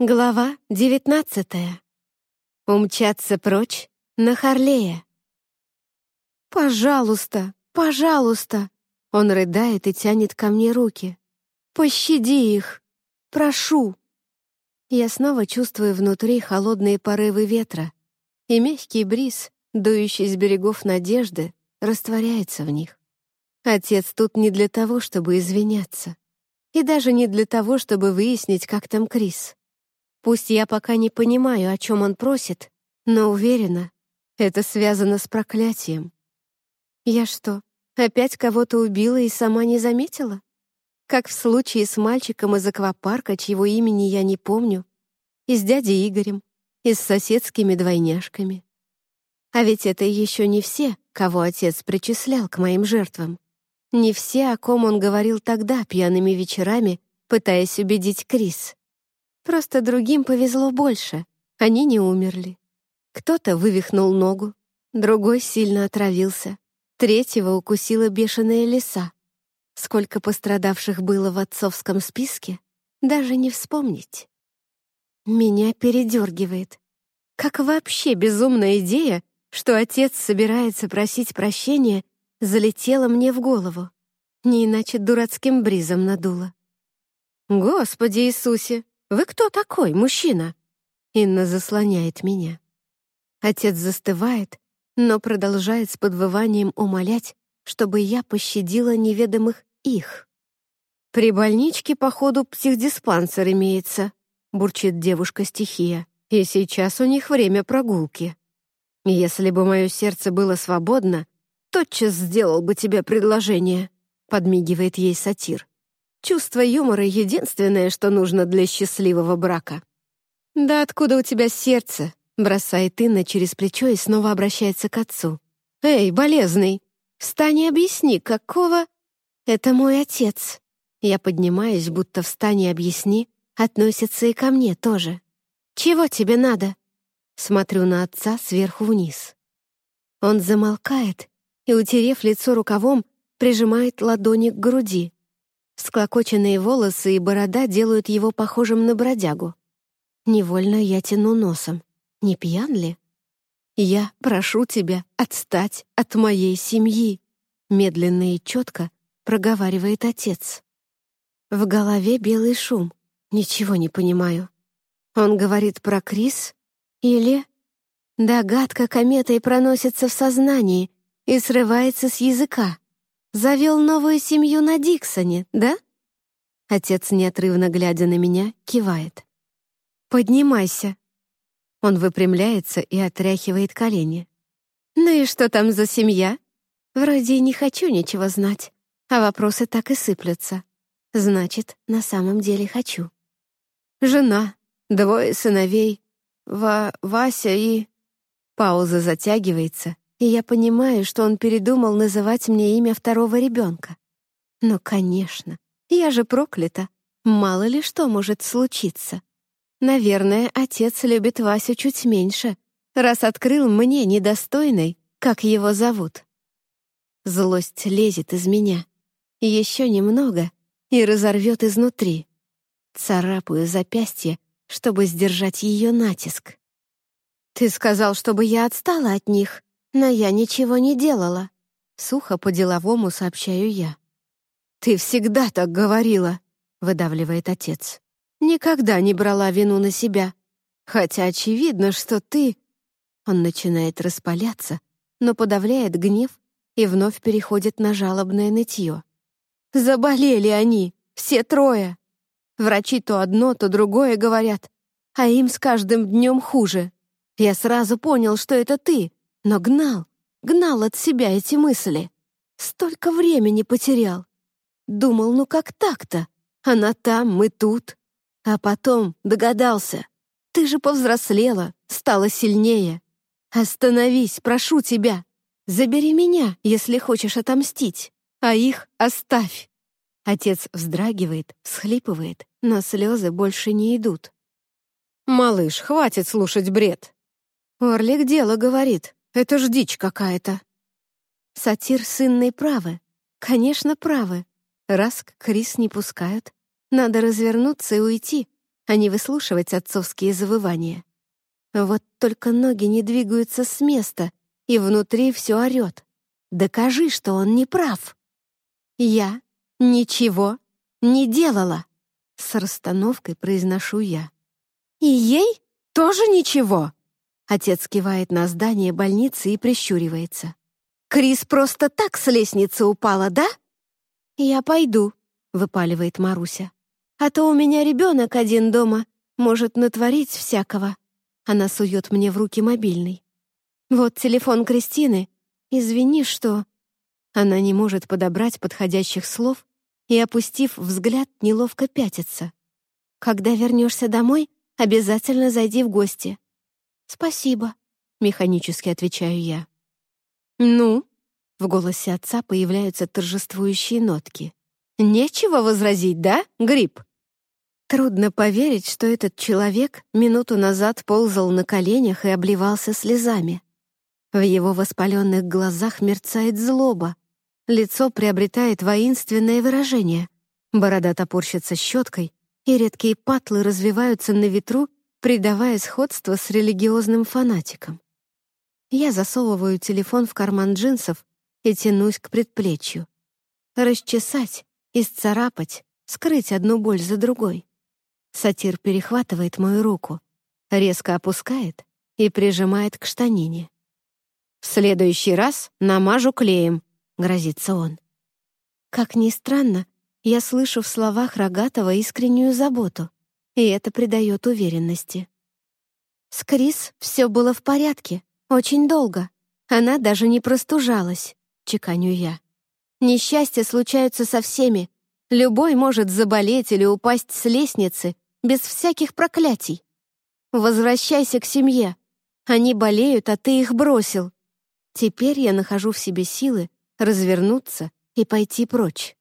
Глава девятнадцатая. Умчаться прочь на Харлея. «Пожалуйста, пожалуйста!» Он рыдает и тянет ко мне руки. «Пощади их! Прошу!» Я снова чувствую внутри холодные порывы ветра, и мягкий бриз, дующий с берегов надежды, растворяется в них. Отец тут не для того, чтобы извиняться, и даже не для того, чтобы выяснить, как там Крис. Пусть я пока не понимаю, о чем он просит, но уверена, это связано с проклятием. Я что, опять кого-то убила и сама не заметила? Как в случае с мальчиком из аквапарка, чьего имени я не помню, и с дядей Игорем, и с соседскими двойняшками. А ведь это еще не все, кого отец причислял к моим жертвам. Не все, о ком он говорил тогда пьяными вечерами, пытаясь убедить Крис. Просто другим повезло больше. Они не умерли. Кто-то вывихнул ногу, другой сильно отравился, третьего укусила бешеная лиса. Сколько пострадавших было в отцовском списке, даже не вспомнить. Меня передергивает. Как вообще безумная идея, что отец собирается просить прощения, залетела мне в голову. Не иначе дурацким бризом надуло. «Господи Иисусе, вы кто такой, мужчина?» Инна заслоняет меня. Отец застывает, но продолжает с подвыванием умолять, чтобы я пощадила неведомых их. «При больничке, походу, психдиспансер имеется», — бурчит девушка-стихия, «и сейчас у них время прогулки. Если бы мое сердце было свободно, тотчас сделал бы тебе предложение», — подмигивает ей сатир. Чувство юмора — единственное, что нужно для счастливого брака. «Да откуда у тебя сердце?» — бросает Инна через плечо и снова обращается к отцу. «Эй, болезный, встань и объясни, какого...» «Это мой отец». Я поднимаюсь, будто «встань и объясни» относится и ко мне тоже. «Чего тебе надо?» Смотрю на отца сверху вниз. Он замолкает и, утерев лицо рукавом, прижимает ладони к груди. Склокоченные волосы и борода делают его похожим на бродягу. Невольно я тяну носом. Не пьян ли? «Я прошу тебя отстать от моей семьи», медленно и четко проговаривает отец. В голове белый шум. Ничего не понимаю. Он говорит про Крис? Или... Догадка кометой проносится в сознании и срывается с языка. Завел новую семью на Диксоне, да? Отец, неотрывно глядя на меня, кивает. «Поднимайся». Он выпрямляется и отряхивает колени. «Ну и что там за семья? Вроде не хочу ничего знать, а вопросы так и сыплются. Значит, на самом деле хочу. Жена, двое сыновей, Ва Вася и...» Пауза затягивается, и я понимаю, что он передумал называть мне имя второго ребенка. Но, конечно, я же проклята. Мало ли что может случиться. Наверное, отец любит Васю чуть меньше, раз открыл мне недостойной, как его зовут. Злость лезет из меня. Еще немного и разорвет изнутри. Царапаю запястье, чтобы сдержать ее натиск. «Ты сказал, чтобы я отстала от них», но я ничего не делала. Сухо по-деловому сообщаю я. «Ты всегда так говорила», — выдавливает отец. «Никогда не брала вину на себя. Хотя очевидно, что ты...» Он начинает распаляться, но подавляет гнев и вновь переходит на жалобное нытье. «Заболели они, все трое. Врачи то одно, то другое говорят, а им с каждым днем хуже. Я сразу понял, что это ты, но гнал, гнал от себя эти мысли. Столько времени потерял. Думал, ну как так-то? Она там, мы тут. А потом догадался. Ты же повзрослела, стала сильнее. Остановись, прошу тебя. Забери меня, если хочешь отомстить, а их оставь. Отец вздрагивает, всхлипывает, но слезы больше не идут. «Малыш, хватит слушать бред!» Орлик дело говорит. Это ж дичь какая-то. Сатир с Инной правы. Конечно, правы. Раз Крис не пускают, надо развернуться и уйти, а не выслушивать отцовские завывания. Вот только ноги не двигаются с места, и внутри все орет. Докажи, что он не прав. Я ничего не делала. С расстановкой произношу я. И ей тоже ничего. Отец кивает на здание больницы и прищуривается. Крис просто так с лестницы упала, да? Я пойду, выпаливает Маруся. А то у меня ребенок один дома, может натворить всякого. Она сует мне в руки мобильный. Вот телефон Кристины. Извини, что... Она не может подобрать подходящих слов и, опустив взгляд, неловко пятится. Когда вернешься домой, обязательно зайди в гости. Спасибо, механически отвечаю я. Ну? В голосе отца появляются торжествующие нотки. Нечего возразить, да, Гриб? Трудно поверить, что этот человек минуту назад ползал на коленях и обливался слезами. В его воспаленных глазах мерцает злоба. Лицо приобретает воинственное выражение. Борода топорщится щеткой, и редкие патлы развиваются на ветру, придавая сходство с религиозным фанатиком. Я засовываю телефон в карман джинсов и тянусь к предплечью. Расчесать, исцарапать, скрыть одну боль за другой. Сатир перехватывает мою руку, резко опускает и прижимает к штанине. «В следующий раз намажу клеем», — грозится он. Как ни странно, я слышу в словах Рогатова искреннюю заботу, и это придает уверенности. С Крис все было в порядке, очень долго. Она даже не простужалась, чеканю я. Несчастья случаются со всеми, Любой может заболеть или упасть с лестницы без всяких проклятий. Возвращайся к семье. Они болеют, а ты их бросил. Теперь я нахожу в себе силы развернуться и пойти прочь.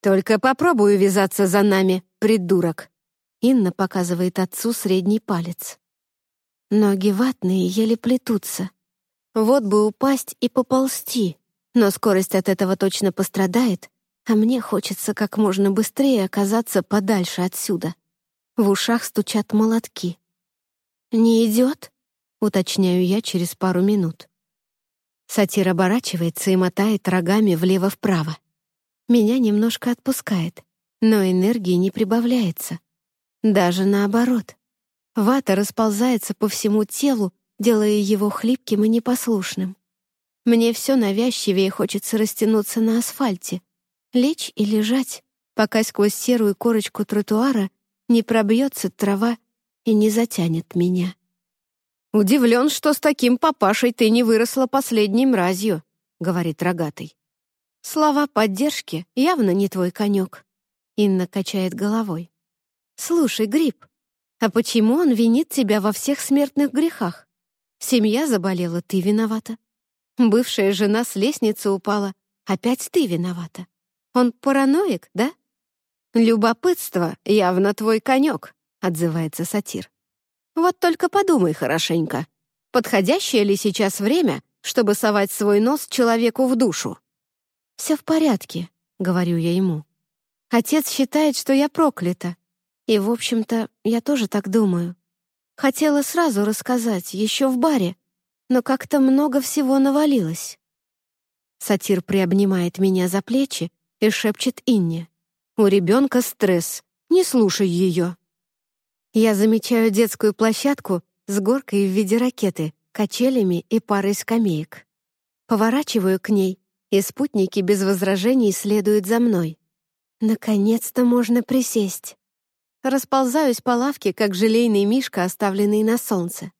«Только попробую вязаться за нами, придурок!» Инна показывает отцу средний палец. Ноги ватные еле плетутся. Вот бы упасть и поползти, но скорость от этого точно пострадает, а мне хочется как можно быстрее оказаться подальше отсюда. В ушах стучат молотки. «Не идет?» — уточняю я через пару минут. Сатир оборачивается и мотает рогами влево-вправо. Меня немножко отпускает, но энергии не прибавляется. Даже наоборот. Вата расползается по всему телу, делая его хлипким и непослушным. Мне все навязчивее хочется растянуться на асфальте, Лечь и лежать, пока сквозь серую корочку тротуара не пробьется трава и не затянет меня. «Удивлен, что с таким папашей ты не выросла последней мразью», — говорит рогатый. «Слова поддержки явно не твой конек», — Инна качает головой. «Слушай, Гриб, а почему он винит тебя во всех смертных грехах? Семья заболела, ты виновата. Бывшая жена с лестницы упала, опять ты виновата. Он параноик, да? Любопытство явно твой конек, отзывается сатир. Вот только подумай хорошенько, подходящее ли сейчас время, чтобы совать свой нос человеку в душу? Все в порядке, говорю я ему. Отец считает, что я проклята. И, в общем-то, я тоже так думаю. Хотела сразу рассказать, еще в баре, но как-то много всего навалилось. Сатир приобнимает меня за плечи и шепчет Инне. «У ребенка стресс. Не слушай ее». Я замечаю детскую площадку с горкой в виде ракеты, качелями и парой скамеек. Поворачиваю к ней, и спутники без возражений следуют за мной. Наконец-то можно присесть. Расползаюсь по лавке, как желейный мишка, оставленный на солнце.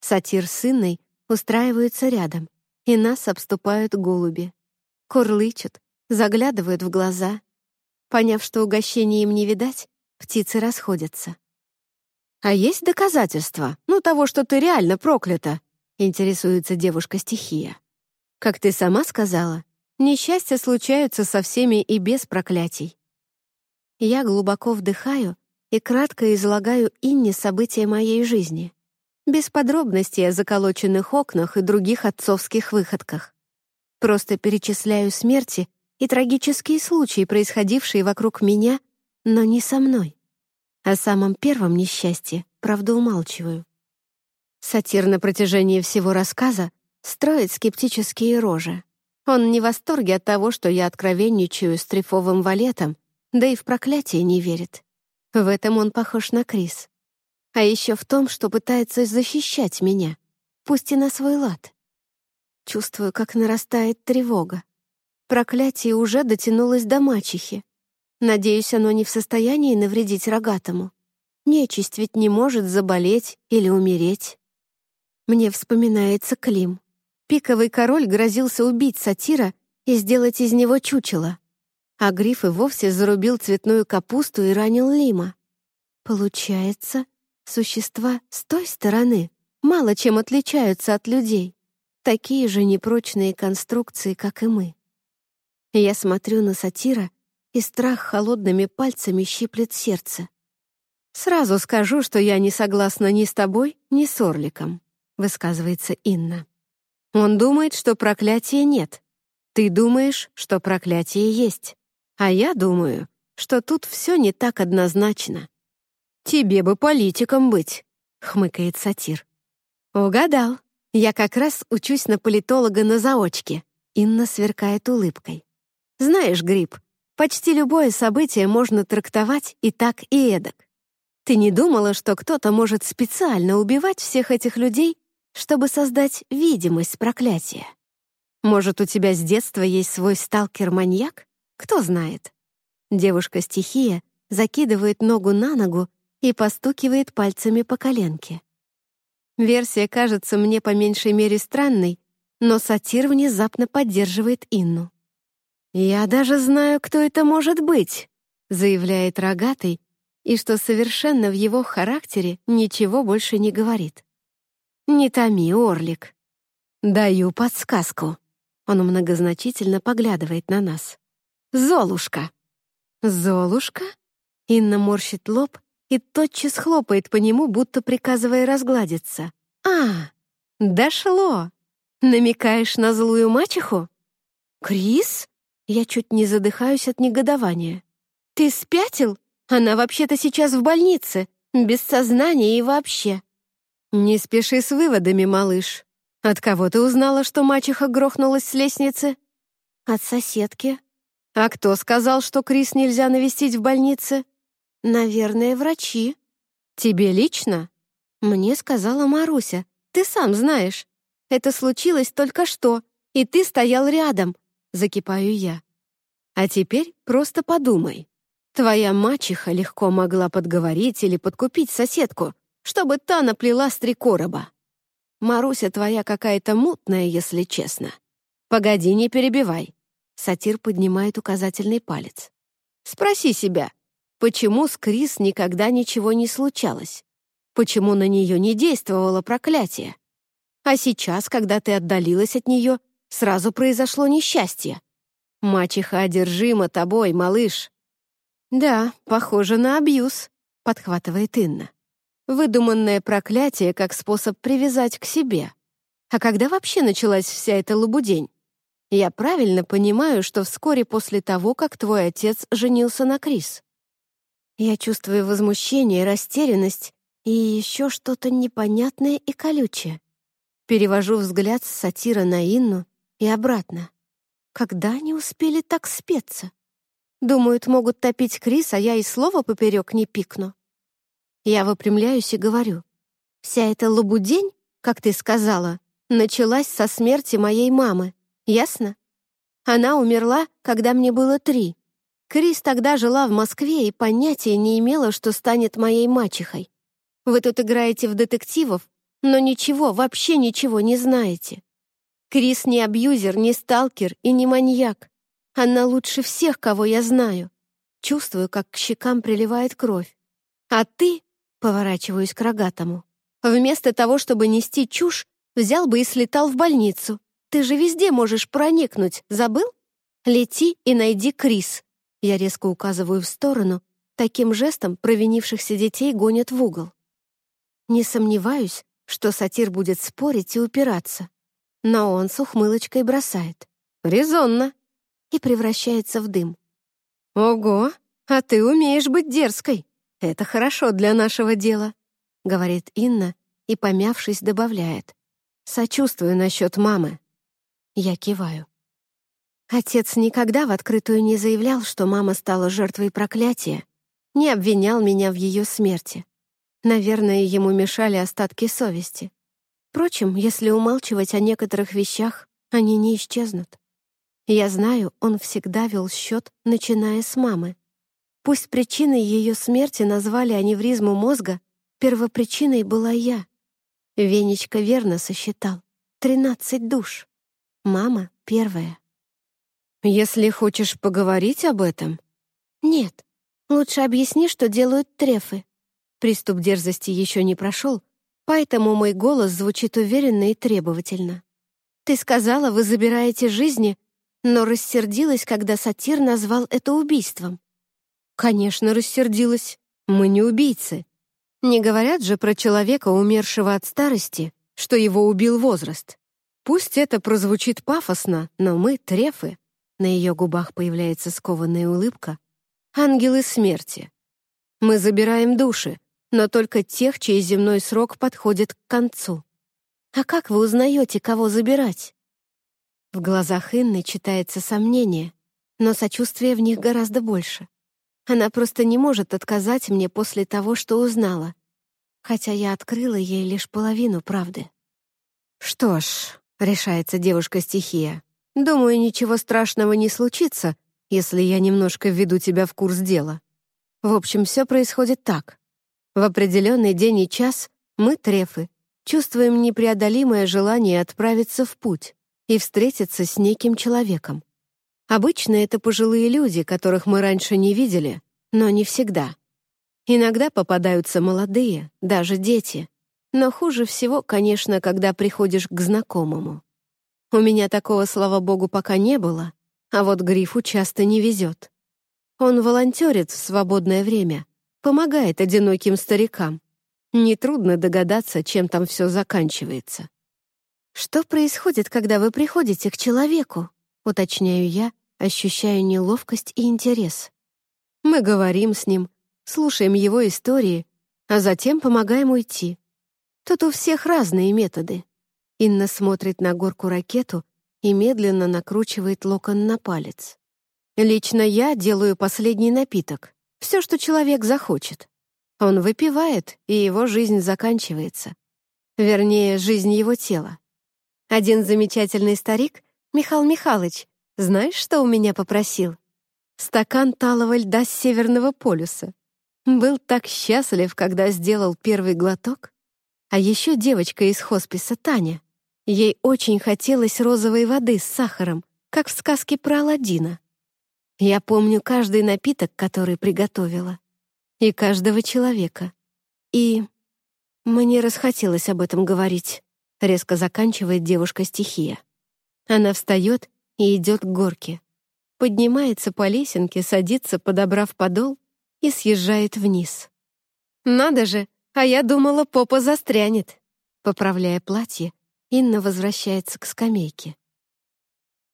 Сатир с Инной устраиваются рядом, и нас обступают голуби. Курлычут, заглядывают в глаза. Поняв, что угощения им не видать, птицы расходятся. «А есть доказательства? Ну, того, что ты реально проклята?» — интересуется девушка-стихия. «Как ты сама сказала, несчастья случаются со всеми и без проклятий». Я глубоко вдыхаю и кратко излагаю Инне события моей жизни, без подробностей о заколоченных окнах и других отцовских выходках. Просто перечисляю смерти и трагические случаи, происходившие вокруг меня, но не со мной. О самом первом несчастье, правда, умалчиваю. Сатир на протяжении всего рассказа строит скептические рожи. Он не в восторге от того, что я откровенничаю с трефовым валетом, да и в проклятие не верит. В этом он похож на Крис. А еще в том, что пытается защищать меня, пусть и на свой лад. Чувствую, как нарастает тревога. Проклятие уже дотянулось до мачехи. Надеюсь, оно не в состоянии навредить рогатому. Нечисть ведь не может заболеть или умереть. Мне вспоминается Клим. Пиковый король грозился убить сатира и сделать из него чучело. А Гриф и вовсе зарубил цветную капусту и ранил Лима. Получается, существа с той стороны мало чем отличаются от людей. Такие же непрочные конструкции, как и мы. Я смотрю на сатира, и страх холодными пальцами щиплет сердце. «Сразу скажу, что я не согласна ни с тобой, ни с Орликом», — высказывается Инна. «Он думает, что проклятия нет. Ты думаешь, что проклятие есть. А я думаю, что тут все не так однозначно». «Тебе бы политиком быть», — хмыкает сатир. «Угадал. Я как раз учусь на политолога на заочке». Инна сверкает улыбкой. «Знаешь, Гриб, почти любое событие можно трактовать и так, и эдак. Ты не думала, что кто-то может специально убивать всех этих людей, чтобы создать видимость проклятия? Может, у тебя с детства есть свой сталкер-маньяк? Кто знает. Девушка-стихия закидывает ногу на ногу и постукивает пальцами по коленке. Версия кажется мне по меньшей мере странной, но сатир внезапно поддерживает Инну. «Я даже знаю, кто это может быть», — заявляет рогатый, и что совершенно в его характере ничего больше не говорит. «Не томи, Орлик». «Даю подсказку». Он многозначительно поглядывает на нас. «Золушка». «Золушка?» Инна морщит лоб и тотчас хлопает по нему, будто приказывая разгладиться. «А, дошло! Намекаешь на злую мачеху?» «Крис?» Я чуть не задыхаюсь от негодования. «Ты спятил? Она вообще-то сейчас в больнице, без сознания и вообще». «Не спеши с выводами, малыш. От кого ты узнала, что мачеха грохнулась с лестницы?» «От соседки». «А кто сказал, что Крис нельзя навестить в больнице?» «Наверное, врачи». «Тебе лично?» «Мне сказала Маруся. Ты сам знаешь. Это случилось только что, и ты стоял рядом», — закипаю я. «А теперь просто подумай. Твоя мачеха легко могла подговорить или подкупить соседку, чтобы та наплела с три короба. Маруся твоя какая-то мутная, если честно. Погоди, не перебивай». Сатир поднимает указательный палец. «Спроси себя, Почему с Крис никогда ничего не случалось? Почему на нее не действовало проклятие? А сейчас, когда ты отдалилась от нее, сразу произошло несчастье. Мачеха одержима тобой, малыш. Да, похоже на абьюз, подхватывает Инна. Выдуманное проклятие как способ привязать к себе. А когда вообще началась вся эта лабудень? Я правильно понимаю, что вскоре после того, как твой отец женился на Крис. Я чувствую возмущение, растерянность и еще что-то непонятное и колючее. Перевожу взгляд с сатира на Инну и обратно. Когда они успели так спеться? Думают, могут топить Крис, а я и слова поперек не пикну. Я выпрямляюсь и говорю. Вся эта лабудень, как ты сказала, началась со смерти моей мамы. Ясно? Она умерла, когда мне было три. Крис тогда жила в Москве и понятия не имела, что станет моей мачехой. Вы тут играете в детективов, но ничего, вообще ничего не знаете. Крис не абьюзер, не сталкер и не маньяк. Она лучше всех, кого я знаю. Чувствую, как к щекам приливает кровь. А ты, поворачиваюсь к рогатому, вместо того, чтобы нести чушь, взял бы и слетал в больницу. Ты же везде можешь проникнуть, забыл? Лети и найди Крис. Я резко указываю в сторону, таким жестом провинившихся детей гонят в угол. Не сомневаюсь, что сатир будет спорить и упираться. Но он с ухмылочкой бросает. «Резонно!» и превращается в дым. «Ого, а ты умеешь быть дерзкой!» Это хорошо для нашего дела», — говорит Инна и, помявшись, добавляет. «Сочувствую насчет мамы». Я киваю. Отец никогда в открытую не заявлял, что мама стала жертвой проклятия, не обвинял меня в ее смерти. Наверное, ему мешали остатки совести. Впрочем, если умалчивать о некоторых вещах, они не исчезнут. Я знаю, он всегда вел счет, начиная с мамы. Пусть причиной ее смерти назвали аневризму мозга, первопричиной была я. Венечка верно сосчитал. Тринадцать душ. Мама первая. Если хочешь поговорить об этом... Нет, лучше объясни, что делают трефы. Приступ дерзости еще не прошел, поэтому мой голос звучит уверенно и требовательно. Ты сказала, вы забираете жизни, но рассердилась, когда сатир назвал это убийством. Конечно, рассердилась. Мы не убийцы. Не говорят же про человека, умершего от старости, что его убил возраст. Пусть это прозвучит пафосно, но мы — трефы. На ее губах появляется скованная улыбка. Ангелы смерти. Мы забираем души, но только тех, чей земной срок подходит к концу. А как вы узнаете, кого забирать? В глазах Инны читается сомнение, но сочувствия в них гораздо больше. Она просто не может отказать мне после того, что узнала, хотя я открыла ей лишь половину правды. «Что ж», — решается девушка-стихия, «думаю, ничего страшного не случится, если я немножко введу тебя в курс дела. В общем, все происходит так. В определенный день и час мы, трефы, чувствуем непреодолимое желание отправиться в путь и встретиться с неким человеком. Обычно это пожилые люди, которых мы раньше не видели, но не всегда. Иногда попадаются молодые, даже дети. Но хуже всего, конечно, когда приходишь к знакомому. У меня такого, слава богу, пока не было, а вот Грифу часто не везет. Он волонтерит в свободное время, помогает одиноким старикам. Нетрудно догадаться, чем там все заканчивается. «Что происходит, когда вы приходите к человеку?» — уточняю я, ощущаю неловкость и интерес. Мы говорим с ним, слушаем его истории, а затем помогаем уйти. Тут у всех разные методы. Инна смотрит на горку ракету и медленно накручивает локон на палец. Лично я делаю последний напиток, все, что человек захочет. Он выпивает, и его жизнь заканчивается. Вернее, жизнь его тела. Один замечательный старик, Михаил Михайлович, знаешь, что у меня попросил? Стакан талого льда с Северного полюса. Был так счастлив, когда сделал первый глоток. А еще девочка из хосписа Таня. Ей очень хотелось розовой воды с сахаром, как в сказке про Аладдина. Я помню каждый напиток, который приготовила. И каждого человека. И мне расхотелось об этом говорить. Резко заканчивает девушка-стихия. Она встает и идет к горке. Поднимается по лесенке, садится, подобрав подол, и съезжает вниз. «Надо же, а я думала, попа застрянет». Поправляя платье, Инна возвращается к скамейке.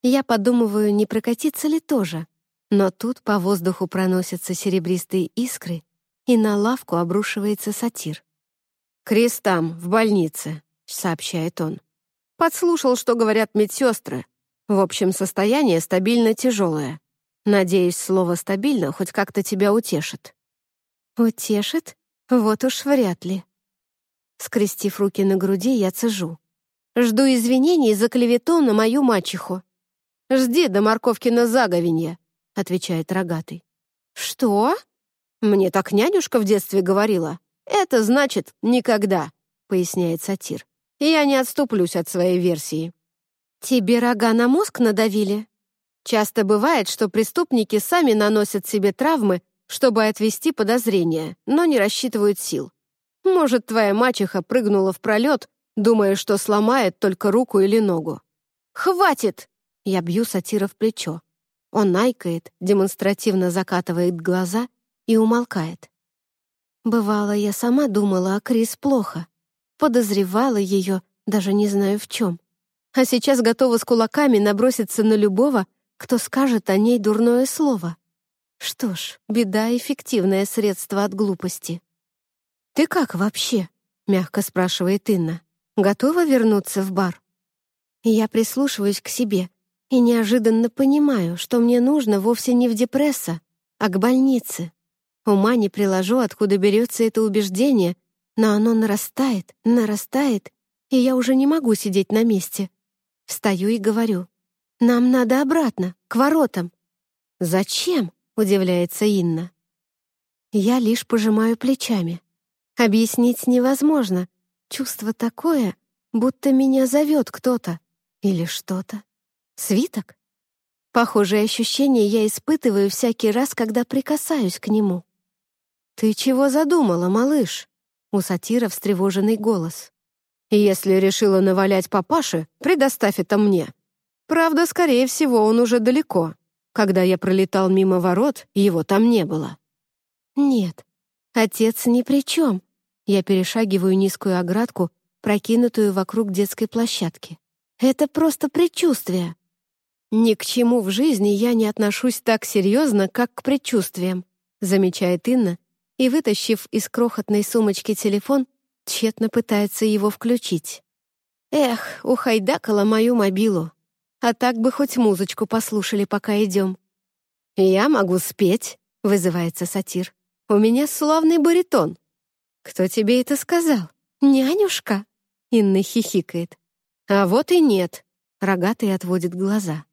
Я подумываю, не прокатиться ли тоже, но тут по воздуху проносятся серебристые искры, и на лавку обрушивается сатир. «Крис там, в больнице», — сообщает он. «Подслушал, что говорят медсестры. В общем, состояние стабильно тяжелое. Надеюсь, слово «стабильно» хоть как-то тебя утешит». «Утешит? Вот уж вряд ли». Скрестив руки на груди, я цежу. Жду извинений за клевету на мою мачеху. «Жди до морковкина заговенья», — отвечает рогатый. «Что?» «Мне так нянюшка в детстве говорила. Это значит «никогда», — поясняет сатир. «Я не отступлюсь от своей версии». «Тебе рога на мозг надавили?» Часто бывает, что преступники сами наносят себе травмы, чтобы отвести подозрения, но не рассчитывают сил. Может, твоя мачеха прыгнула в пролет, думая, что сломает только руку или ногу. «Хватит!» Я бью сатира в плечо. Он найкает, демонстративно закатывает глаза и умолкает. Бывало, я сама думала о Крис плохо. Подозревала ее, даже не знаю в чем а сейчас готова с кулаками наброситься на любого, кто скажет о ней дурное слово. Что ж, беда — эффективное средство от глупости. «Ты как вообще?» — мягко спрашивает Инна. «Готова вернуться в бар?» Я прислушиваюсь к себе и неожиданно понимаю, что мне нужно вовсе не в депресса, а к больнице. Ума не приложу, откуда берется это убеждение, но оно нарастает, нарастает, и я уже не могу сидеть на месте. Встаю и говорю, «Нам надо обратно, к воротам». «Зачем?» — удивляется Инна. Я лишь пожимаю плечами. Объяснить невозможно. Чувство такое, будто меня зовет кто-то или что-то. Свиток? Похожие ощущения я испытываю всякий раз, когда прикасаюсь к нему. «Ты чего задумала, малыш?» У сатира встревоженный голос. «Если решила навалять папаше, предоставь это мне. Правда, скорее всего, он уже далеко. Когда я пролетал мимо ворот, его там не было». «Нет, отец ни при чем». Я перешагиваю низкую оградку, прокинутую вокруг детской площадки. «Это просто предчувствие». «Ни к чему в жизни я не отношусь так серьезно, как к предчувствиям», замечает Инна, и, вытащив из крохотной сумочки телефон, тщетно пытается его включить. Эх, ухайдакала мою мобилу. А так бы хоть музычку послушали, пока идем. «Я могу спеть», — вызывается сатир. «У меня славный баритон». «Кто тебе это сказал? Нянюшка?» Инна хихикает. «А вот и нет», — рогатый отводит глаза.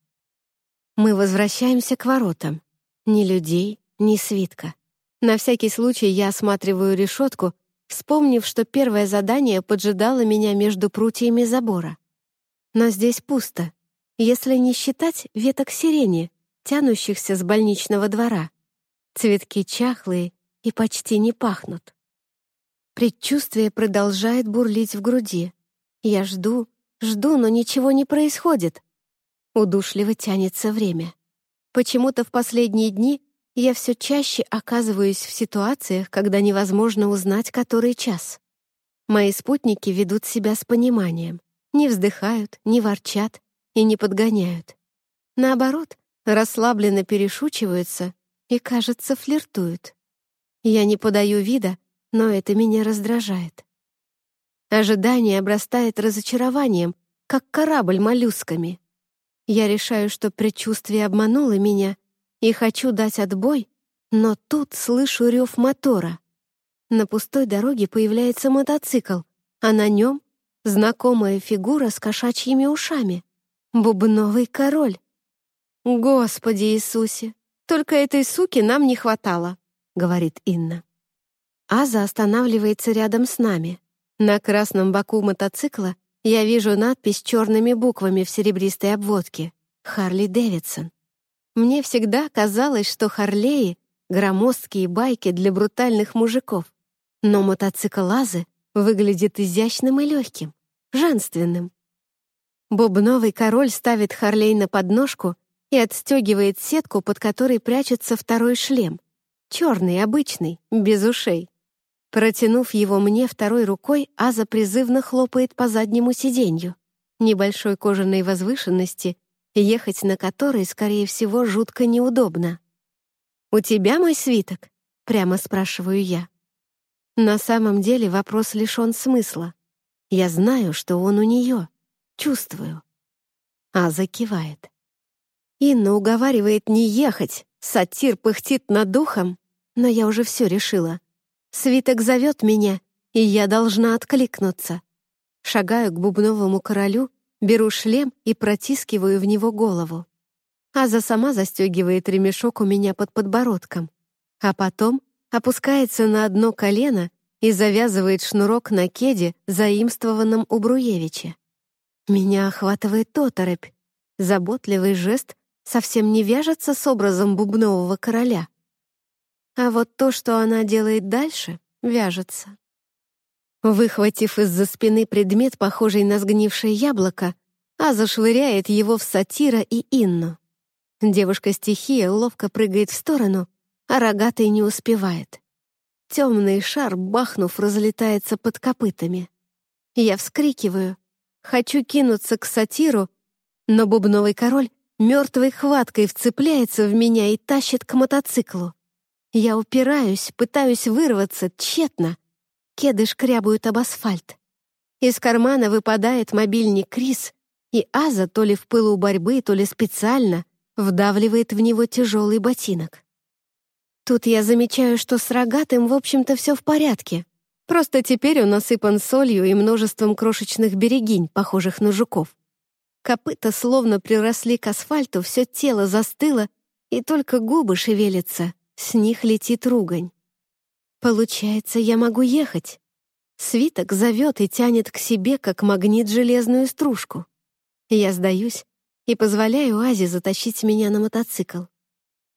Мы возвращаемся к воротам. Ни людей, ни свитка. На всякий случай я осматриваю решетку, вспомнив, что первое задание поджидало меня между прутьями забора. Но здесь пусто, если не считать веток сирени, тянущихся с больничного двора. Цветки чахлые и почти не пахнут. Предчувствие продолжает бурлить в груди. Я жду, жду, но ничего не происходит. Удушливо тянется время. Почему-то в последние дни я все чаще оказываюсь в ситуациях, когда невозможно узнать, который час. Мои спутники ведут себя с пониманием, не вздыхают, не ворчат и не подгоняют. Наоборот, расслабленно перешучиваются и, кажется, флиртуют. Я не подаю вида, но это меня раздражает. Ожидание обрастает разочарованием, как корабль моллюсками. Я решаю, что предчувствие обмануло меня и хочу дать отбой, но тут слышу рев мотора. На пустой дороге появляется мотоцикл, а на нем знакомая фигура с кошачьими ушами. Бубновый король. «Господи Иисусе, только этой суки нам не хватало», — говорит Инна. Аза останавливается рядом с нами. На красном боку мотоцикла я вижу надпись черными буквами в серебристой обводке «Харли Дэвидсон». Мне всегда казалось, что Харлеи — громоздкие байки для брутальных мужиков. Но мотоцикл Азы выглядит изящным и легким, женственным. Бубновый король ставит Харлей на подножку и отстегивает сетку, под которой прячется второй шлем. Черный, обычный, без ушей. Протянув его мне второй рукой, Аза призывно хлопает по заднему сиденью. Небольшой кожаной возвышенности ехать на которой, скорее всего, жутко неудобно. «У тебя мой свиток?» — прямо спрашиваю я. На самом деле вопрос лишен смысла. Я знаю, что он у нее. Чувствую. Аза кивает. Инна уговаривает не ехать. Сатир пыхтит над духом. Но я уже все решила. Свиток зовет меня, и я должна откликнуться. Шагаю к бубновому королю Беру шлем и протискиваю в него голову. Аза сама застегивает ремешок у меня под подбородком, а потом опускается на одно колено и завязывает шнурок на кеде, заимствованном у Бруевича. Меня охватывает оторопь. Заботливый жест совсем не вяжется с образом бубнового короля. А вот то, что она делает дальше, вяжется. Выхватив из-за спины предмет, похожий на сгнившее яблоко, Аза швыряет его в сатира и Инну. Девушка-стихия ловко прыгает в сторону, а рогатый не успевает. Темный шар, бахнув, разлетается под копытами. Я вскрикиваю, хочу кинуться к сатиру, но бубновый король мертвой хваткой вцепляется в меня и тащит к мотоциклу. Я упираюсь, пытаюсь вырваться, тщетно. Кеды шкрябают об асфальт. Из кармана выпадает мобильник Крис, и Аза то ли в пылу борьбы, то ли специально вдавливает в него тяжелый ботинок. Тут я замечаю, что с рогатым, в общем-то, все в порядке. Просто теперь он осыпан солью и множеством крошечных берегинь, похожих на жуков. Копыта словно приросли к асфальту, все тело застыло, и только губы шевелятся, с них летит ругань. Получается, я могу ехать. Свиток зовет и тянет к себе, как магнит железную стружку. Я сдаюсь и позволяю Азе затащить меня на мотоцикл.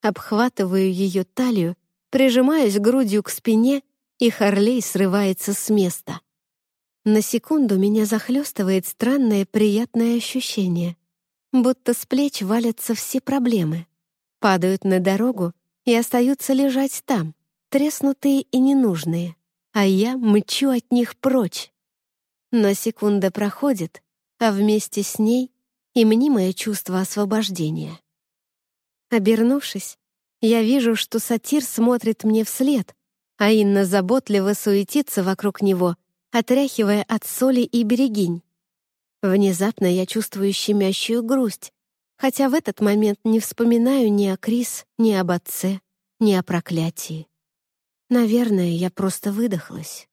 Обхватываю ее талию, прижимаюсь грудью к спине, и Харлей срывается с места. На секунду меня захлестывает странное приятное ощущение, будто с плеч валятся все проблемы, падают на дорогу и остаются лежать там, треснутые и ненужные, а я мчу от них прочь. Но секунда проходит, а вместе с ней и мнимое чувство освобождения. Обернувшись, я вижу, что сатир смотрит мне вслед, а Инна заботливо суетится вокруг него — отряхивая от соли и берегинь. Внезапно я чувствую щемящую грусть, хотя в этот момент не вспоминаю ни о Крис, ни об отце, ни о проклятии. Наверное, я просто выдохлась.